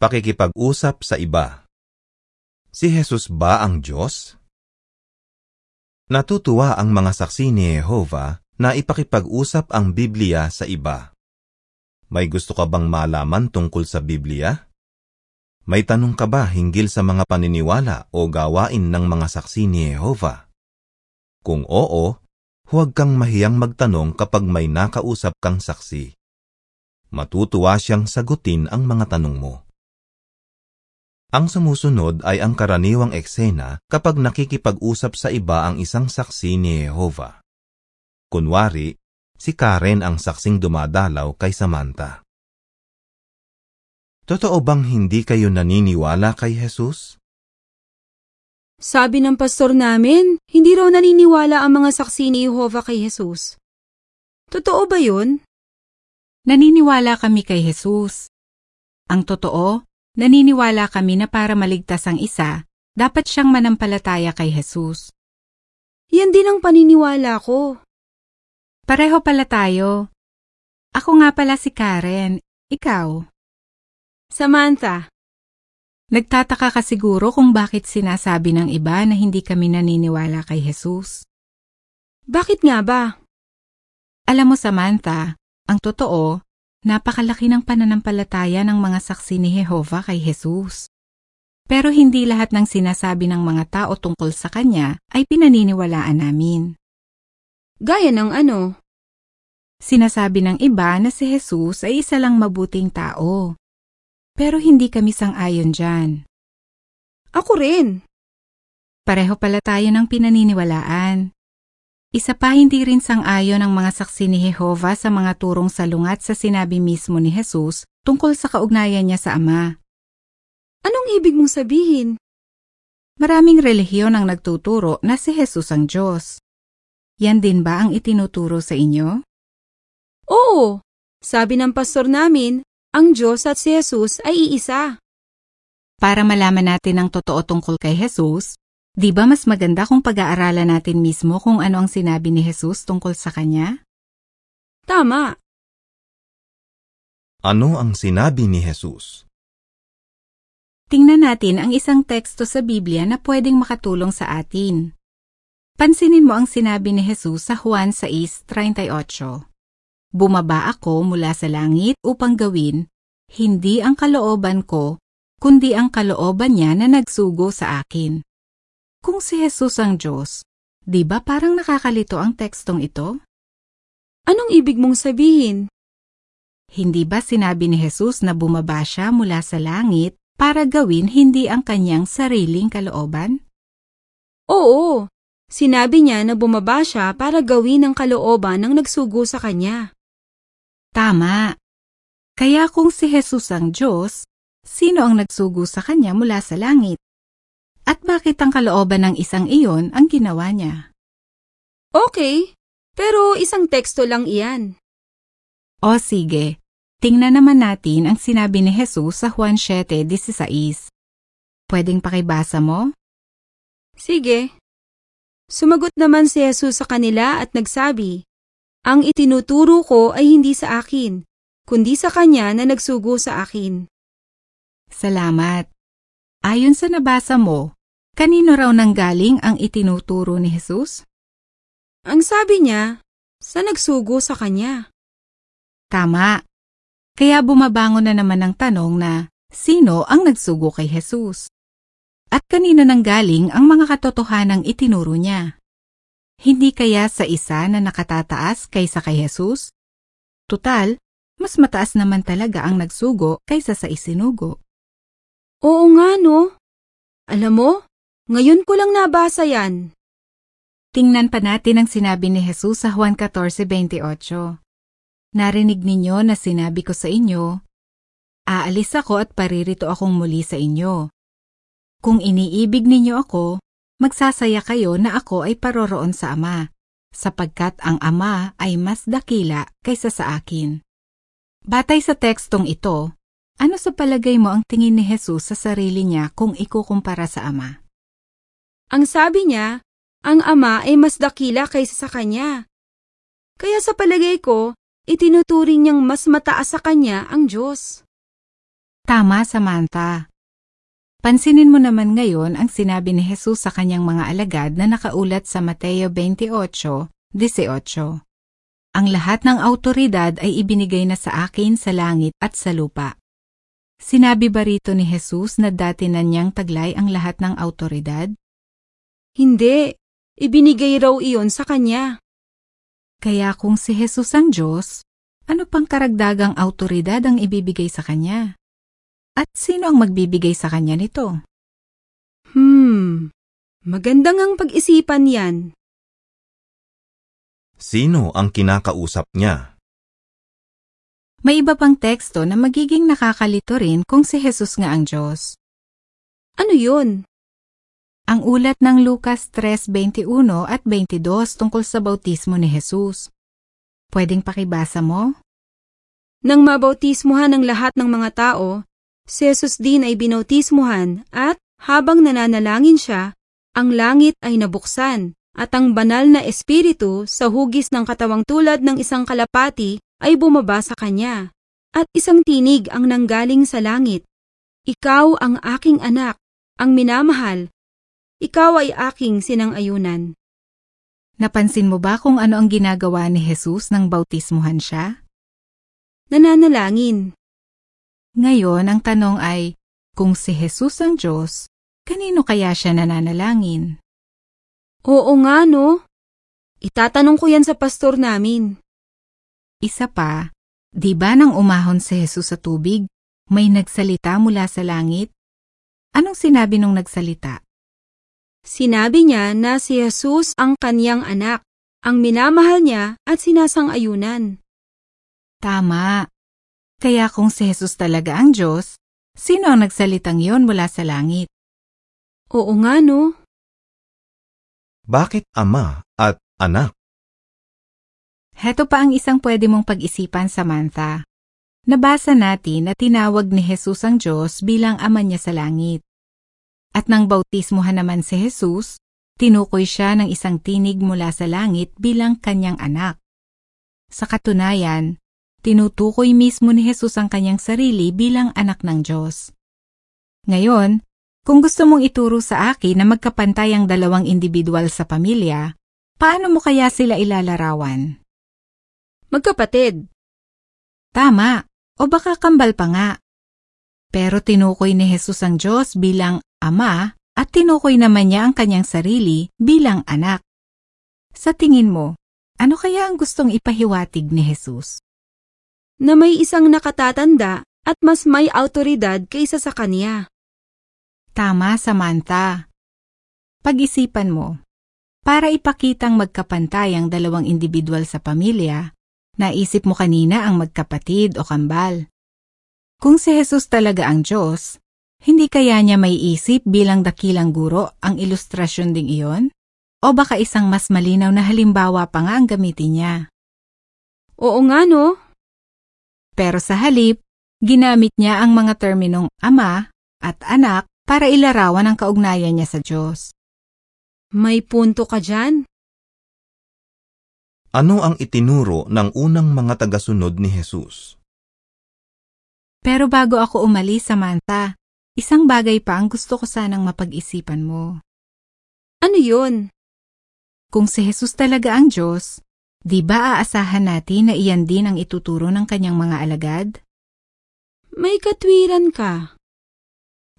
Pakikipag-usap sa iba. Si Jesus ba ang Diyos? Natutuwa ang mga saksi ni Jehova na ipakipag-usap ang Biblia sa iba. May gusto ka bang malaman tungkol sa Biblia? May tanong ka ba hinggil sa mga paniniwala o gawain ng mga saksi ni Jehova? Kung oo, huwag kang mahiyang magtanong kapag may nakausap kang saksi. Matutuwa siyang sagutin ang mga tanong mo. Ang sumusunod ay ang karaniwang eksena kapag nakikipag-usap sa iba ang isang saksi ni Jehova. Kunwari, si Karen ang saksing dumadalaw kay Samantha. Totoo bang hindi kayo naniniwala kay Jesus? Sabi ng pastor namin, hindi raw naniniwala ang mga saksi ni Jehovah kay Jesus. Totoo ba yun? Naniniwala kami kay Jesus. Ang totoo, naniniwala kami na para maligtas ang isa, dapat siyang manampalataya kay Jesus. Yan din ang paniniwala ko. Pareho pala tayo. Ako nga pala si Karen. Ikaw? Samantha, Nagtataka ka siguro kung bakit sinasabi ng iba na hindi kami naniniwala kay Jesus. bakit nga ba? Alam mo Samantha, ang totoo, napakalaki ng pananampalataya ng mga saksi ni Jehova kay Jesus. Pero hindi lahat ng sinasabi ng mga tao tungkol sa kanya ay pinaniniwalaan namin. Gaya ng ano? Sinasabi ng iba na si Jesus ay isa lang mabuting tao. Pero hindi kami sang-ayon dyan. Ako rin. Pareho pala tayo ng pinaniniwalaan. Isa pa hindi rin sang-ayon ang mga saksi ni Jehova sa mga turong salungat sa sinabi mismo ni Jesus tungkol sa kaugnayan niya sa Ama. Anong ibig mong sabihin? Maraming relihiyon ang nagtuturo na si Jesus ang Diyos. Yan din ba ang itinuturo sa inyo? Oo, sabi ng pastor namin, ang Diyos at si Jesus ay iisa. Para malaman natin ang totoo tungkol kay Jesus, di ba mas maganda kung pag-aaralan natin mismo kung ano ang sinabi ni Jesus tungkol sa Kanya? Tama. Ano ang sinabi ni Jesus? Tingnan natin ang isang teksto sa Biblia na pwedeng makatulong sa atin. Pansinin mo ang sinabi ni Jesus sa Juan 6.38. Bumaba ako mula sa langit upang gawin, hindi ang kalooban ko, kundi ang kalooban niya na nagsugo sa akin. Kung si Jesus ang Diyos, di ba parang nakakalito ang tekstong ito? Anong ibig mong sabihin? Hindi ba sinabi ni Jesus na bumaba siya mula sa langit para gawin hindi ang kanyang sariling kalooban? Oo, sinabi niya na bumaba siya para gawin ang kalooban ng nagsugo sa kanya. Tama. Kaya kung si Jesus ang Diyos, sino ang nagsugo sa kanya mula sa langit? At bakit ang kalooban ng isang iyon ang ginawa niya? Okay, pero isang teksto lang iyan. O sige, tingnan naman natin ang sinabi ni Jesus sa Juan 7.16. Pwedeng pakibasa mo? Sige. Sumagot naman si Jesus sa kanila at nagsabi, Ang itinuturo ko ay hindi sa akin, kundi sa kanya na nagsugo sa akin. Salamat. Ayon sa nabasa mo, kanino raw nanggaling ang itinuturo ni Jesus? Ang sabi niya, sa nagsugo sa kanya. Tama. Kaya bumabangon na naman ang tanong na, sino ang nagsugo kay Jesus? At kanino nanggaling ang mga katotohanang itinuro niya? Hindi kaya sa isa na nakatataas kaysa kay Jesus? Tutal, mas mataas naman talaga ang nagsugo kaysa sa isinugo. Oo nga no. Alam mo, ngayon ko lang nabasa yan. Tingnan pa natin ang sinabi ni Jesus sa Juan 14.28. Narinig ninyo na sinabi ko sa inyo, Aalis ako at paririto akong muli sa inyo. Kung iniibig ninyo ako, magsasaya kayo na ako ay paroroon sa Ama, sapagkat ang Ama ay mas dakila kaysa sa akin. Batay sa tekstong ito, ano sa palagay mo ang tingin ni Jesus sa sarili niya kung ikukumpara sa Ama? Ang sabi niya, ang ama ay mas dakila kaysa sa kanya. Kaya sa palagay ko, itinuturing niyang mas mataas sa kanya ang Diyos. Tama, Samantha. Pansinin mo naman ngayon ang sinabi ni Jesus sa kanyang mga alagad na nakaulat sa Mateo 28:18. Ang lahat ng autoridad ay ibinigay na sa akin sa langit at sa lupa. Sinabi ba rito ni Jesus na dati na niyang taglay ang lahat ng autoridad? Hindi, ibinigay raw iyon sa kanya. Kaya kung si Jesus ang Diyos, ano pang karagdagang autoridad ang ibibigay sa kanya? At sino ang magbibigay sa kanya nito? Hmm, magandang ang pag-isipan yan. Sino ang kinakausap niya? May iba pang teksto na magiging nakakalito rin kung si Jesus nga ang Diyos. Ano yun? Ang ulat ng Lucas 3.21 at 22 tungkol sa bautismo ni Jesus. Pwedeng pakibasa mo? Nang mabautismuhan ng lahat ng mga tao, si Jesus din ay binautismuhan at habang nananalangin siya, ang langit ay nabuksan at ang banal na espiritu sa hugis ng katawang tulad ng isang kalapati ay bumaba sa kanya. At isang tinig ang nanggaling sa langit. Ikaw ang aking anak, ang minamahal. Ikaw ay aking sinang-ayunan. Napansin mo ba kung ano ang ginagawa ni Jesus nang bautismuhan siya? Nananalangin. Ngayon, ang tanong ay, kung si Jesus ang Diyos, kanino kaya siya nananalangin? Oo nga no. Itatanong ko yan sa pastor namin. Isa pa, di ba nang umahon si Jesus sa tubig, may nagsalita mula sa langit? Anong sinabi nung nagsalita? Sinabi niya na si Jesus ang kaniyang anak, ang minamahal niya at sinasang-ayunan. Tama. Kaya kung si Jesus talaga ang Diyos, sino ang nagsalitang yon mula sa langit? Oo nga no. Bakit ama at anak? Heto pa ang isang pwede mong pag-isipan, Samantha. Nabasa natin na tinawag ni Jesus ang Diyos bilang ama niya sa langit. At nang bautismuhan naman si Jesus, tinukoy siya ng isang tinig mula sa langit bilang kanyang anak. Sa katunayan, tinutukoy mismo ni Jesus ang kanyang sarili bilang anak ng Diyos. Ngayon, kung gusto mong ituro sa akin na magkapantay ang dalawang individual sa pamilya, paano mo kaya sila ilalarawan? Magkapatid. Tama, o baka kambal pa nga. Pero tinukoy ni Jesus ang Diyos bilang ama at tinukoy naman niya ang kanyang sarili bilang anak. Sa tingin mo, ano kaya ang gustong ipahiwatig ni Jesus? Na may isang nakatatanda at mas may autoridad kaysa sa kanya. Tama, Samantha. Pag-isipan mo, para ipakitang magkapantay ang dalawang individual sa pamilya, naisip mo kanina ang magkapatid o kambal. Kung si Jesus talaga ang Diyos, hindi kaya niya may isip bilang dakilang guro ang ilustrasyon ding iyon? O baka isang mas malinaw na halimbawa pa nga ang gamitin niya? Oo nga no. Pero sa halip, ginamit niya ang mga terminong ama at anak para ilarawan ang kaugnayan niya sa Diyos. May punto ka dyan. Ano ang itinuro ng unang mga tagasunod ni Jesus? Pero bago ako umalis, Samantha, isang bagay pa ang gusto ko sanang mapag-isipan mo. Ano yun? Kung si Jesus talaga ang Diyos, di ba aasahan natin na iyan din ang ituturo ng kanyang mga alagad? May katwiran ka.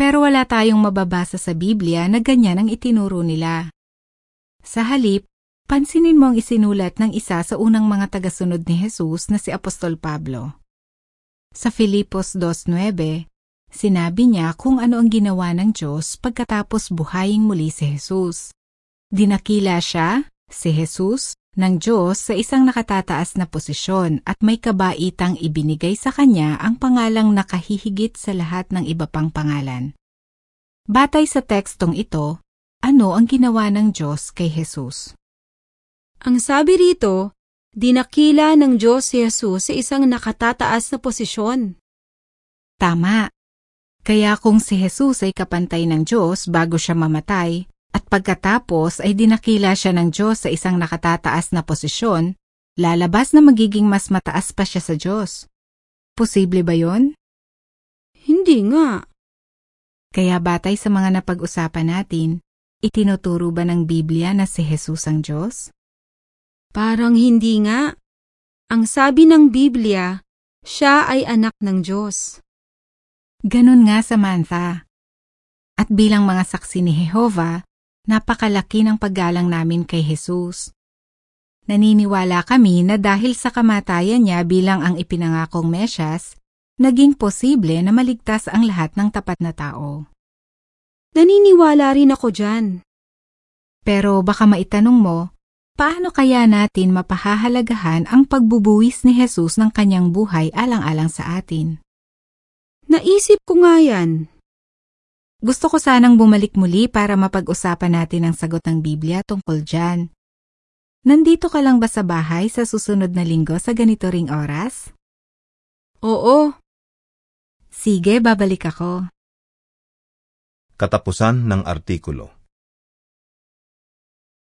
Pero wala tayong mababasa sa Biblia na ganyan ang itinuro nila. Sa halip, pansinin mo ang isinulat ng isa sa unang mga tagasunod ni Jesus na si Apostol Pablo. Sa Filipos 2.9, sinabi niya kung ano ang ginawa ng Diyos pagkatapos buhaying muli si Jesus. Dinakila siya, si Jesus, ng Diyos sa isang nakatataas na posisyon at may kabaitang ibinigay sa kanya ang pangalang nakahihigit sa lahat ng iba pang pangalan. Batay sa tekstong ito, ano ang ginawa ng Diyos kay Jesus? Ang sabi rito, dinakila ng Diyos si Jesus sa isang nakatataas na posisyon. Tama. Kaya kung si Jesus ay kapantay ng Diyos bago siya mamatay, at pagkatapos ay dinakila siya ng Diyos sa isang nakatataas na posisyon, lalabas na magiging mas mataas pa siya sa Diyos. Posible ba yon? Hindi nga. Kaya batay sa mga napag-usapan natin, itinuturo ba ng Biblia na si Jesus ang Diyos? Parang hindi nga. Ang sabi ng Biblia, siya ay anak ng Diyos. Ganun nga, Samantha. At bilang mga saksi ni Jehova, napakalaki ng paggalang namin kay Jesus. Naniniwala kami na dahil sa kamatayan niya bilang ang ipinangakong Mesyas, naging posible na maligtas ang lahat ng tapat na tao. Naniniwala rin ako dyan. Pero baka maitanong mo, paano kaya natin mapahahalagahan ang pagbubuwis ni Jesus ng kanyang buhay alang-alang sa atin? Naisip ko nga yan. Gusto ko sanang bumalik muli para mapag-usapan natin ang sagot ng Biblia tungkol dyan. Nandito ka lang ba sa bahay sa susunod na linggo sa ganito ring oras? Oo, Sige, babalik ako. Katapusan ng artikulo.